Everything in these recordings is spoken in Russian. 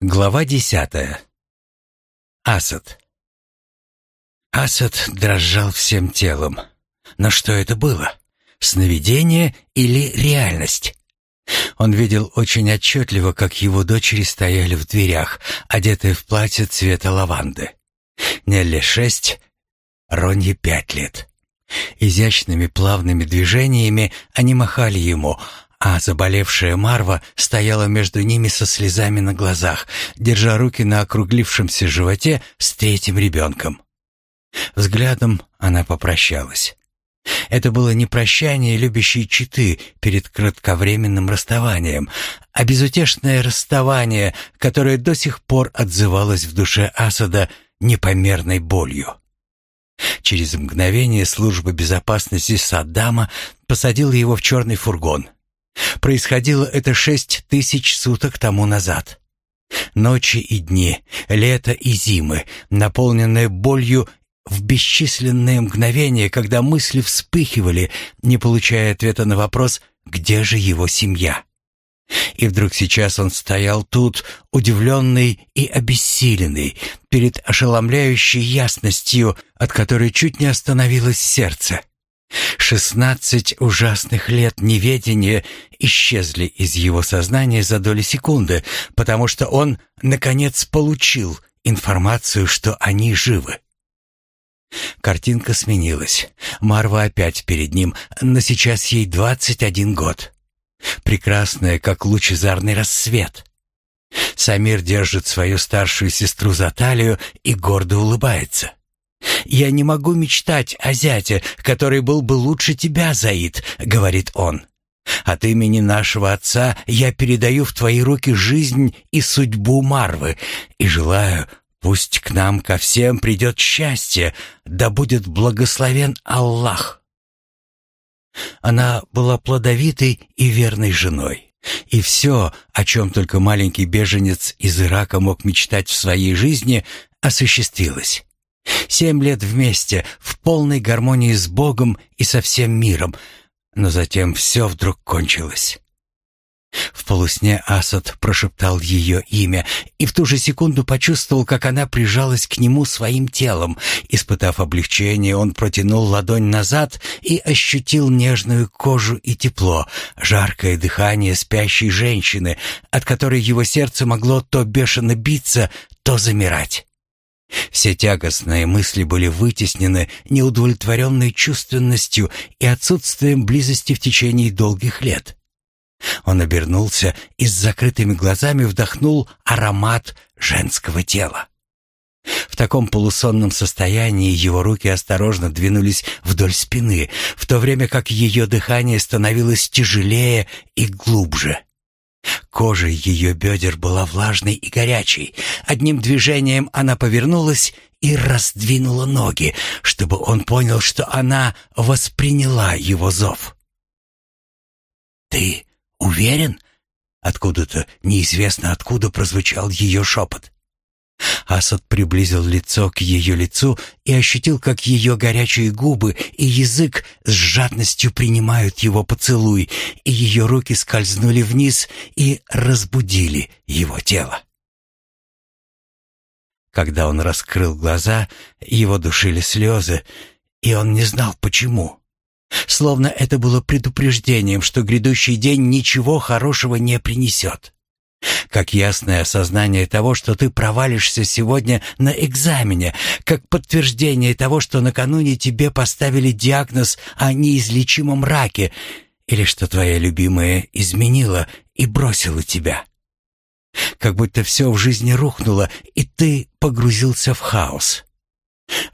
Глава десятая. Асад. Асад дрожал всем телом. Но что это было? Сновидение или реальность? Он видел очень отчетливо, как его дочери стояли в дверях, одетые в платье цвета лаванды. Нелли шесть, Ронье пять лет. Изящными плавными движениями они махали ему, а заболевшая Марва стояла между ними со слезами на глазах, держа руки на округлившемся животе с третьим ребенком. Взглядом она попрощалась. Это было не прощание любящей читы перед кратковременным расставанием, а безутешное расставание, которое до сих пор отзывалось в душе Асада непомерной болью. Через мгновение служба безопасности Саддама посадила его в черный фургон. Происходило это шесть тысяч суток тому назад. Ночи и дни, лето и зимы, наполненные болью в бесчисленные мгновения, когда мысли вспыхивали, не получая ответа на вопрос «Где же его семья?». И вдруг сейчас он стоял тут, удивленный и обессиленный, перед ошеломляющей ясностью, от которой чуть не остановилось сердце. Шестнадцать ужасных лет неведения исчезли из его сознания за доли секунды, потому что он, наконец, получил информацию, что они живы. Картинка сменилась. Марва опять перед ним, но сейчас ей двадцать один год. Прекрасная, как лучезарный рассвет. Самир держит свою старшую сестру за талию и гордо улыбается. «Я не могу мечтать о зяте, который был бы лучше тебя, Заид», — говорит он. «От имени нашего отца я передаю в твои руки жизнь и судьбу Марвы и желаю, пусть к нам ко всем придет счастье, да будет благословен Аллах». Она была плодовитой и верной женой. И все, о чем только маленький беженец из Ирака мог мечтать в своей жизни, осуществилось. Семь лет вместе, в полной гармонии с Богом и со всем миром, но затем все вдруг кончилось. В полусне Асад прошептал ее имя и в ту же секунду почувствовал, как она прижалась к нему своим телом. Испытав облегчение, он протянул ладонь назад и ощутил нежную кожу и тепло, жаркое дыхание спящей женщины, от которой его сердце могло то бешено биться, то замирать. Все тягостные мысли были вытеснены неудовлетворенной чувственностью и отсутствием близости в течение долгих лет. Он обернулся и с закрытыми глазами вдохнул аромат женского тела. В таком полусонном состоянии его руки осторожно двинулись вдоль спины, в то время как ее дыхание становилось тяжелее и глубже. Кожа ее бедер была влажной и горячей. Одним движением она повернулась и раздвинула ноги, чтобы он понял, что она восприняла его зов. «Ты «Уверен?» Откуда-то, неизвестно откуда, прозвучал ее шепот. Асад приблизил лицо к ее лицу и ощутил, как ее горячие губы и язык с жадностью принимают его поцелуй, и ее руки скользнули вниз и разбудили его тело. Когда он раскрыл глаза, его душили слезы, и он не знал, почему. Словно это было предупреждением, что грядущий день ничего хорошего не принесет. Как ясное осознание того, что ты провалишься сегодня на экзамене, как подтверждение того, что накануне тебе поставили диагноз о неизлечимом раке, или что твоя любимая изменила и бросила тебя. Как будто все в жизни рухнуло, и ты погрузился в хаос.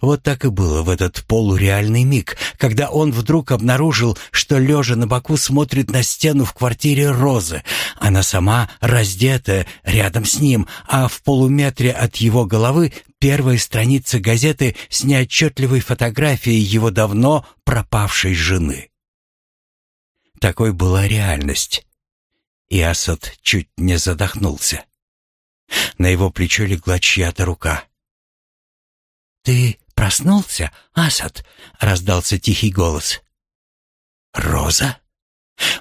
Вот так и было в этот полуреальный миг, когда он вдруг обнаружил, что лежа на боку смотрит на стену в квартире Розы. Она сама раздетая рядом с ним, а в полуметре от его головы первая страница газеты с неотчетливой фотографией его давно пропавшей жены. Такой была реальность. И Асад чуть не задохнулся. На его плечо легла чья-то рука. «Ты проснулся, Асад?» — раздался тихий голос. «Роза?»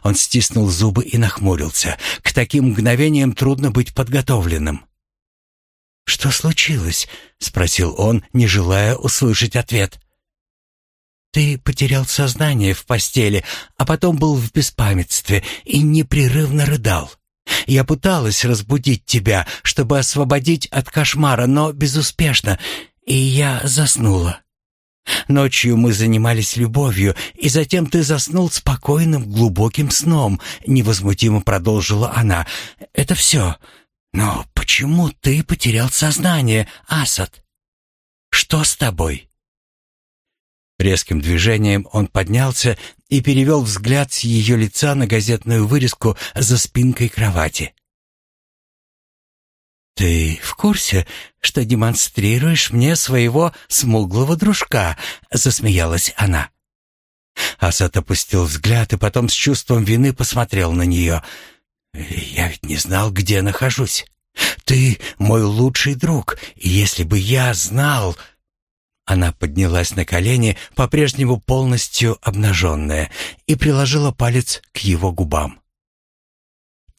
Он стиснул зубы и нахмурился. К таким мгновениям трудно быть подготовленным. «Что случилось?» — спросил он, не желая услышать ответ. «Ты потерял сознание в постели, а потом был в беспамятстве и непрерывно рыдал. Я пыталась разбудить тебя, чтобы освободить от кошмара, но безуспешно, и я заснула. Ночью мы занимались любовью, и затем ты заснул спокойным, глубоким сном, невозмутимо продолжила она. Это все. Но почему ты потерял сознание, Асад? Что с тобой? Резким движением он поднялся и перевел взгляд с ее лица на газетную вырезку за спинкой кровати. «Ты в курсе, что демонстрируешь мне своего смуглого дружка?» — засмеялась она. Асад опустил взгляд и потом с чувством вины посмотрел на нее. «Я ведь не знал, где нахожусь. Ты мой лучший друг, и если бы я знал...» Она поднялась на колени, по-прежнему полностью обнаженная, и приложила палец к его губам.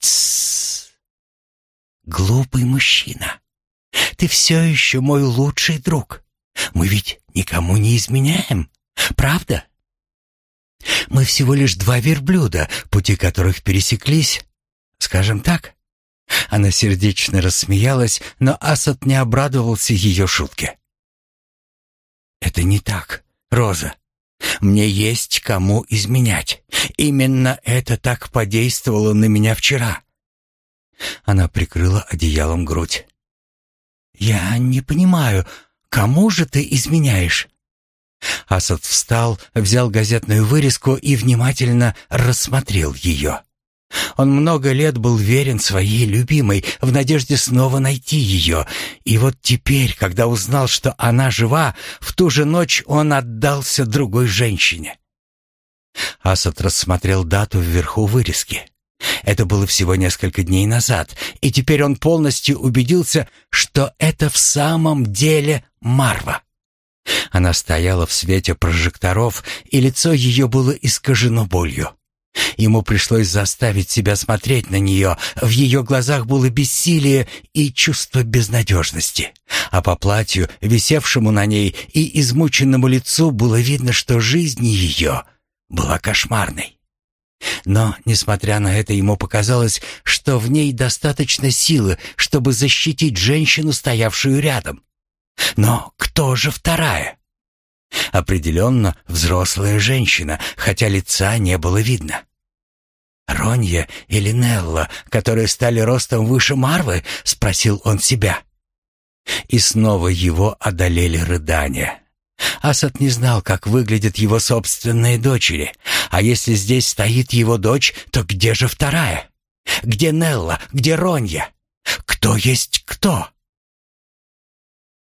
«Тссс! Глупый мужчина! Ты все еще мой лучший друг. Мы ведь никому не изменяем, правда?» Мы всего лишь два верблюда, пути которых пересеклись, скажем так. Она сердечно рассмеялась, но Асад не обрадовался ее шутке. Это не так, Роза. Мне есть кому изменять. Именно это так подействовало на меня вчера. Она прикрыла одеялом грудь. Я не понимаю, кому же ты изменяешь? Асад встал, взял газетную вырезку и внимательно рассмотрел ее. Он много лет был верен своей любимой, в надежде снова найти ее. И вот теперь, когда узнал, что она жива, в ту же ночь он отдался другой женщине. Асад рассмотрел дату вверху вырезки. Это было всего несколько дней назад, и теперь он полностью убедился, что это в самом деле Марва. Она стояла в свете прожекторов, и лицо ее было искажено болью. Ему пришлось заставить себя смотреть на нее. В ее глазах было бессилие и чувство безнадежности. А по платью, висевшему на ней и измученному лицу, было видно, что жизнь ее была кошмарной. Но, несмотря на это, ему показалось, что в ней достаточно силы, чтобы защитить женщину, стоявшую рядом. Но кто же вторая? Определенно взрослая женщина, хотя лица не было видно. «Ронья или Нелла, которые стали ростом выше Марвы?» — спросил он себя. И снова его одолели рыдания. Асад не знал, как выглядят его собственные дочери. А если здесь стоит его дочь, то где же вторая? Где Нелла? Где Ронья? Кто есть кто?